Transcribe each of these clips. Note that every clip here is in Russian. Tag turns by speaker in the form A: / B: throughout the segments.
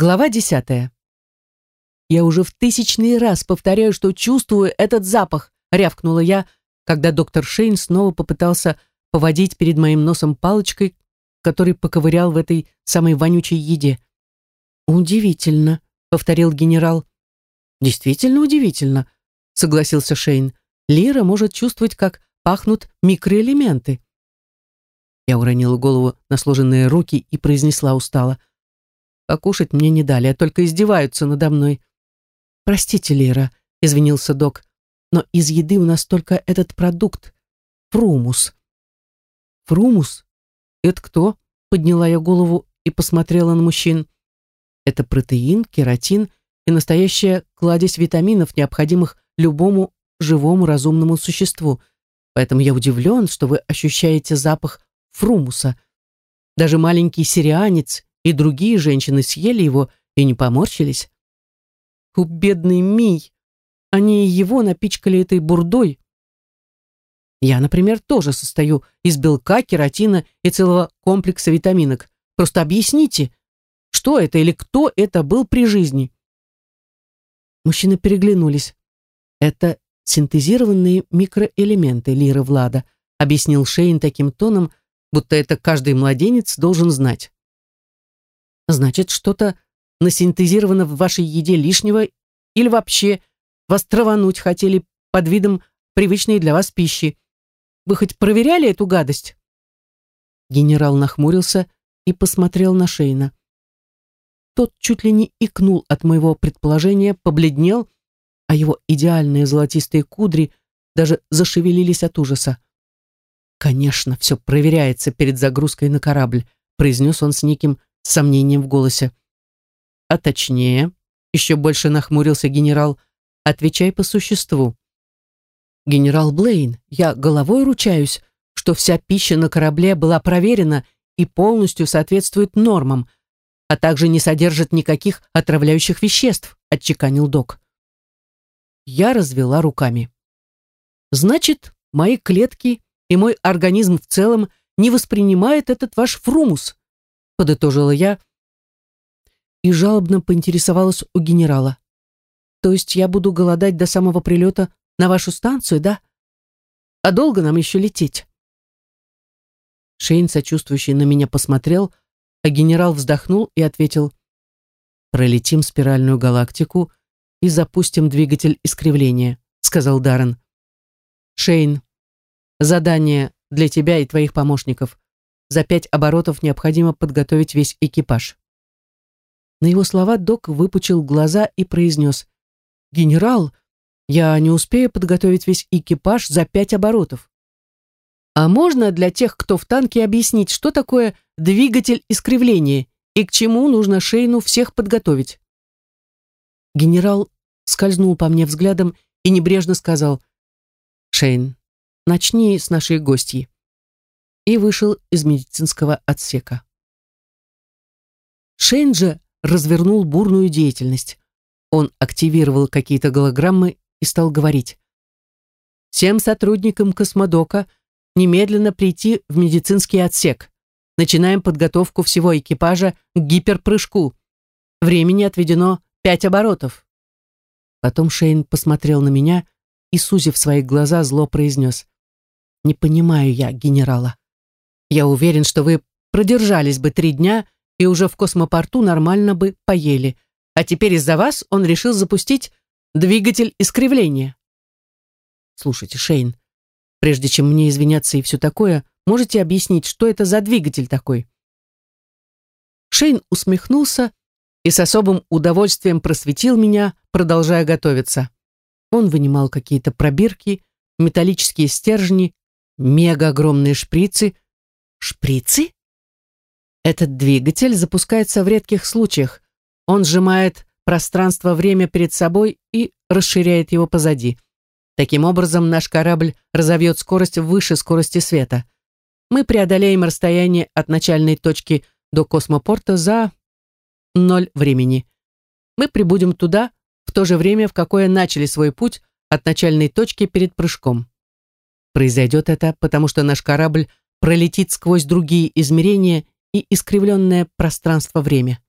A: Глава десятая. «Я уже в тысячный раз повторяю, что чувствую этот запах», рявкнула я, когда доктор Шейн снова попытался поводить перед моим носом палочкой, который поковырял в этой самой вонючей еде. «Удивительно», — повторил генерал. «Действительно удивительно», — согласился Шейн. «Лира может чувствовать, как пахнут микроэлементы». Я уронила голову на сложенные руки и произнесла устало. Покушать мне не дали, а только издеваются надо мной. Простите, Лера, извинился док, но из еды у нас только этот продукт — фрумус. Фрумус? Это кто? Подняла я голову и посмотрела на мужчин. Это протеин, кератин и настоящая кладезь витаминов, необходимых любому живому разумному существу. Поэтому я удивлен, что вы ощущаете запах фрумуса. Даже маленький сирианец и другие женщины съели его и не поморщились. У бедный Мий, они его напичкали этой бурдой. Я, например, тоже состою из белка, кератина и целого комплекса витаминок. Просто объясните, что это или кто это был при жизни. Мужчины переглянулись. Это синтезированные микроэлементы Лиры Влада, объяснил Шейн таким тоном, будто это каждый младенец должен знать. Значит, что-то насинтезировано в вашей еде лишнего или вообще вас травануть хотели под видом привычной для вас пищи. Вы хоть проверяли эту гадость?» Генерал нахмурился и посмотрел на Шейна. Тот чуть ли не икнул от моего предположения, побледнел, а его идеальные золотистые кудри даже зашевелились от ужаса. «Конечно, все проверяется перед загрузкой на корабль», произнес он с неким с сомнением в голосе. А точнее, еще больше нахмурился генерал, отвечай по существу. Генерал Блейн, я головой ручаюсь, что вся пища на корабле была проверена и полностью соответствует нормам, а также не содержит никаких отравляющих веществ, отчеканил док. Я развела руками. Значит, мои клетки и мой организм в целом не воспринимает этот ваш фрумус подытожила я и жалобно поинтересовалась у генерала. То есть я буду голодать до самого прилета на вашу станцию, да? А долго нам еще лететь? Шейн, сочувствующий на меня, посмотрел, а генерал вздохнул и ответил, «Пролетим спиральную галактику и запустим двигатель искривления», сказал Даррен. «Шейн, задание для тебя и твоих помощников. За пять оборотов необходимо подготовить весь экипаж. На его слова док выпучил глаза и произнес. «Генерал, я не успею подготовить весь экипаж за пять оборотов. А можно для тех, кто в танке, объяснить, что такое двигатель искривления и к чему нужно Шейну всех подготовить?» Генерал скользнул по мне взглядом и небрежно сказал. «Шейн, начни с нашей гостьи» и вышел из медицинского отсека. Шейн же развернул бурную деятельность. Он активировал какие-то голограммы и стал говорить. «Всем сотрудникам Космодока немедленно прийти в медицинский отсек. Начинаем подготовку всего экипажа к гиперпрыжку. Времени отведено пять оборотов». Потом Шейн посмотрел на меня и, сузив свои глаза, зло произнес. «Не понимаю я генерала. Я уверен, что вы продержались бы три дня и уже в космопорту нормально бы поели. А теперь из-за вас он решил запустить двигатель искривления. Слушайте, Шейн, прежде чем мне извиняться и все такое, можете объяснить, что это за двигатель такой? Шейн усмехнулся и с особым удовольствием просветил меня, продолжая готовиться. Он вынимал какие-то пробирки, металлические стержни, мега огромные шприцы — Шприцы? Этот двигатель запускается в редких случаях. Он сжимает пространство-время перед собой и расширяет его позади. Таким образом, наш корабль разовьет скорость выше скорости света. Мы преодолеем расстояние от начальной точки до космопорта за ноль времени. Мы прибудем туда в то же время, в какое начали свой путь от начальной точки перед прыжком. Произойдет это, потому что наш корабль пролетит сквозь другие измерения и искривленное пространство-время.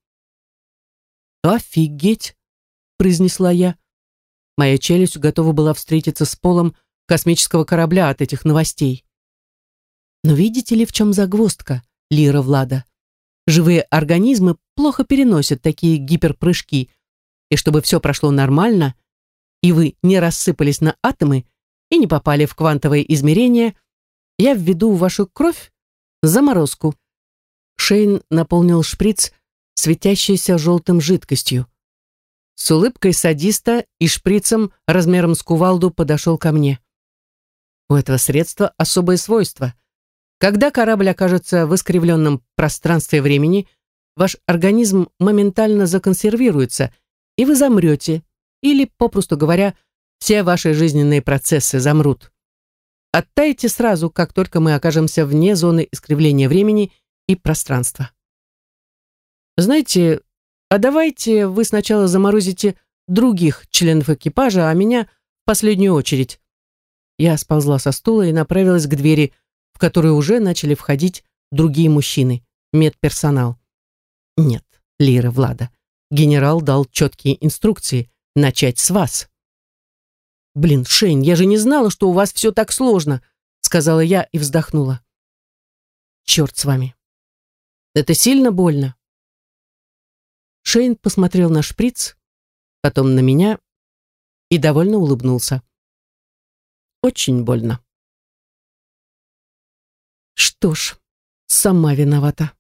A: «Офигеть!» — произнесла я. Моя челюсть готова была встретиться с полом космического корабля от этих новостей. Но видите ли, в чем загвоздка, Лира Влада? Живые организмы плохо переносят такие гиперпрыжки, и чтобы все прошло нормально, и вы не рассыпались на атомы и не попали в квантовые измерения, я введу в вашу кровь заморозку. Шейн наполнил шприц светящейся желтым жидкостью. С улыбкой садиста и шприцем размером с кувалду подошел ко мне. У этого средства особое свойство. Когда корабль окажется в искривленном пространстве времени, ваш организм моментально законсервируется, и вы замрете, или, попросту говоря, все ваши жизненные процессы замрут. Оттайте сразу, как только мы окажемся вне зоны искривления времени и пространства. Знаете, а давайте вы сначала заморозите других членов экипажа, а меня в последнюю очередь. Я сползла со стула и направилась к двери, в которую уже начали входить другие мужчины, медперсонал. Нет, Лира Влада. Генерал дал четкие инструкции начать с вас. «Блин, Шейн, я же не знала, что у вас все так сложно», сказала я и вздохнула. «Черт с вами. Это сильно больно?» Шейн посмотрел на шприц, потом на меня и довольно улыбнулся. Очень больно. Что ж, сама виновата.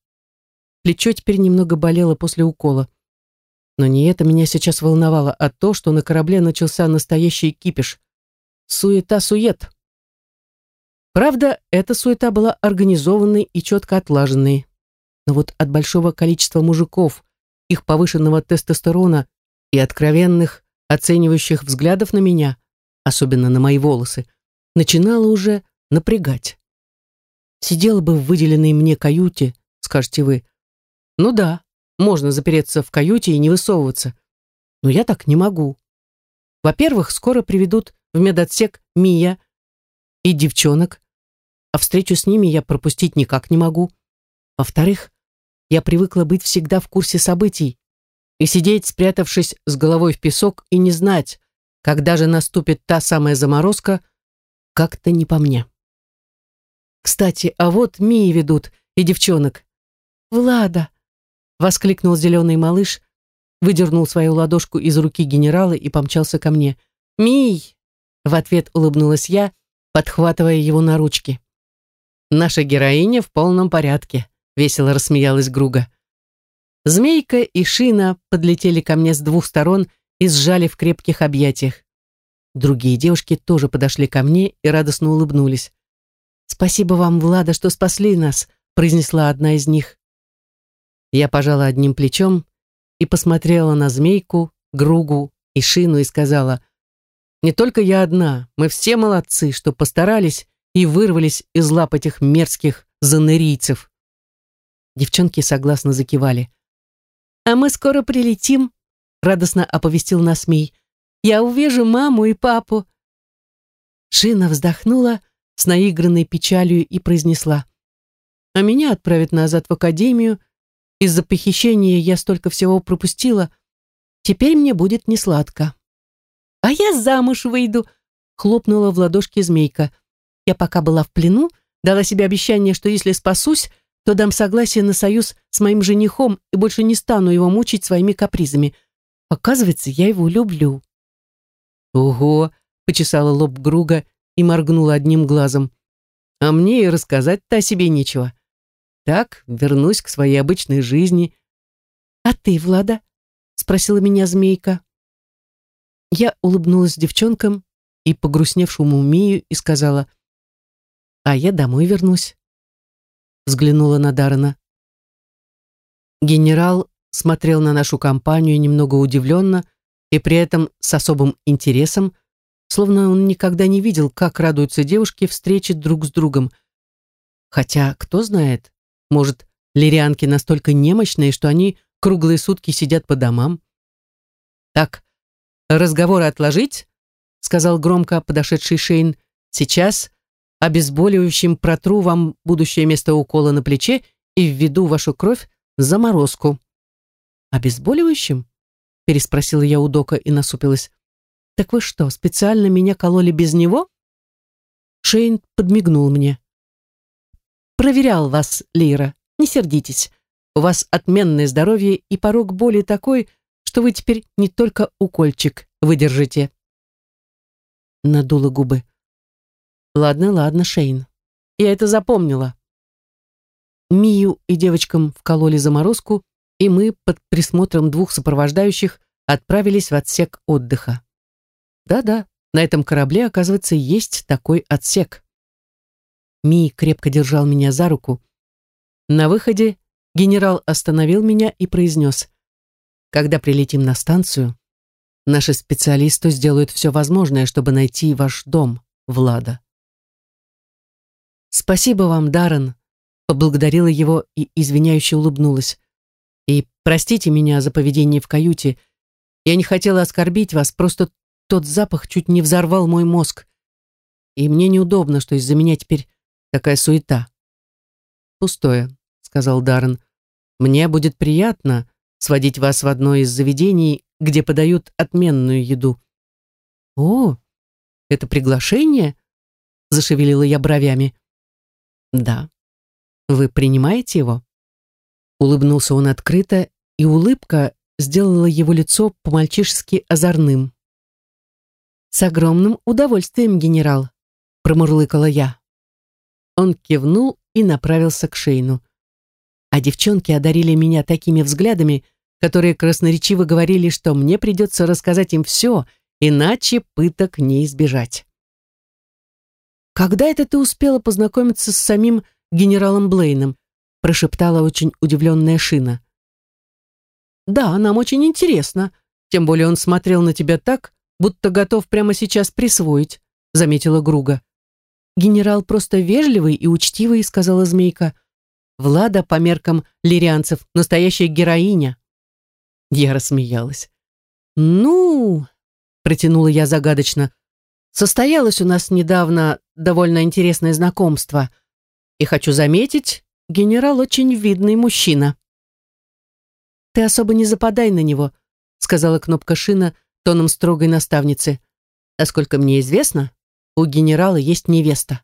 A: Плечо теперь немного болело после укола. Но не это меня сейчас волновало, а то, что на корабле начался настоящий кипиш. Суета-сует. Правда, эта суета была организованной и четко отлаженной. Но вот от большого количества мужиков, их повышенного тестостерона и откровенных, оценивающих взглядов на меня, особенно на мои волосы, начинало уже напрягать. Сидела бы в выделенной мне каюте, скажете вы. Ну да, можно запереться в каюте и не высовываться. Но я так не могу. Во-первых, скоро приведут в медотсек Мия и девчонок, а встречу с ними я пропустить никак не могу. Во-вторых, я привыкла быть всегда в курсе событий и сидеть, спрятавшись с головой в песок, и не знать, когда же наступит та самая заморозка, как-то не по мне. Кстати, а вот Мии ведут и девчонок. «Влада!» — воскликнул зеленый малыш, выдернул свою ладошку из руки генерала и помчался ко мне. «Мий!» — в ответ улыбнулась я, подхватывая его на ручки. «Наша героиня в полном порядке», весело рассмеялась Груга. Змейка и Шина подлетели ко мне с двух сторон и сжали в крепких объятиях. Другие девушки тоже подошли ко мне и радостно улыбнулись. «Спасибо вам, Влада, что спасли нас», произнесла одна из них. Я пожала одним плечом и посмотрела на змейку, Гругу и Шину и сказала, «Не только я одна, мы все молодцы, что постарались и вырвались из лап этих мерзких занырийцев». Девчонки согласно закивали. «А мы скоро прилетим», — радостно оповестил нас Мий. «Я увижу маму и папу». Шина вздохнула с наигранной печалью и произнесла. «А меня отправят назад в академию. Из-за похищения я столько всего пропустила. Теперь мне будет несладко». «А я замуж выйду», — хлопнула в ладошки змейка. «Я пока была в плену, дала себе обещание, что если спасусь, то дам согласие на союз с моим женихом и больше не стану его мучить своими капризами. Оказывается, я его люблю. Ого, почесала лоб Груга и моргнула одним глазом. А мне и рассказать-то о себе нечего. Так, вернусь к своей обычной жизни. А ты, Влада? Спросила меня змейка. Я улыбнулась девчонкам и погрустневшему Мию и сказала, а я домой вернусь взглянула на Даррена. Генерал смотрел на нашу компанию немного удивленно и при этом с особым интересом, словно он никогда не видел, как радуются девушки встрече друг с другом. Хотя, кто знает, может, лирианки настолько немощные, что они круглые сутки сидят по домам. «Так, разговоры отложить», — сказал громко подошедший Шейн. «Сейчас обезболивающим протру вам будущее место укола на плече и введу вашу кровь заморозку. Обезболивающим? переспросила я у Дока и насупилась. «Так вы что, специально меня кололи без него?» Шейн подмигнул мне. «Проверял вас, Лира, не сердитесь. У вас отменное здоровье и порог боли такой, что вы теперь не только укольчик выдержите». Надула губы. «Ладно, ладно, Шейн. Я это запомнила». Мию и девочкам вкололи заморозку, и мы под присмотром двух сопровождающих отправились в отсек отдыха. Да-да, на этом корабле, оказывается, есть такой отсек. Ми крепко держал меня за руку. На выходе генерал остановил меня и произнес, «Когда прилетим на станцию, наши специалисты сделают все возможное, чтобы найти ваш дом, Влада». «Спасибо вам, Даррен», — поблагодарила его и извиняюще улыбнулась. «И простите меня за поведение в каюте. Я не хотела оскорбить вас, просто тот запах чуть не взорвал мой мозг. И мне неудобно, что из-за меня теперь такая суета. «Пустое», — сказал Даррен. «Мне будет приятно сводить вас в одно из заведений, где подают отменную еду». «О, это приглашение?» — зашевелила я бровями. «Да. Вы принимаете его?» Улыбнулся он открыто, и улыбка сделала его лицо по-мальчишески озорным. «С огромным удовольствием, генерал», — промурлыкала я. Он кивнул и направился к Шейну. А девчонки одарили меня такими взглядами, которые красноречиво говорили, что мне придется рассказать им все, иначе пыток не избежать. «Когда это ты успела познакомиться с самим генералом Блейном?» прошептала очень удивленная Шина. «Да, нам очень интересно, тем более он смотрел на тебя так, будто готов прямо сейчас присвоить», — заметила Груга. «Генерал просто вежливый и учтивый», — сказала Змейка. «Влада, по меркам лирианцев, настоящая героиня». Я рассмеялась. «Ну...» — протянула я загадочно. «Состоялось у нас недавно довольно интересное знакомство. И хочу заметить, генерал очень видный мужчина». «Ты особо не западай на него», — сказала кнопка шина, тоном строгой наставницы. Насколько мне известно, у генерала есть невеста.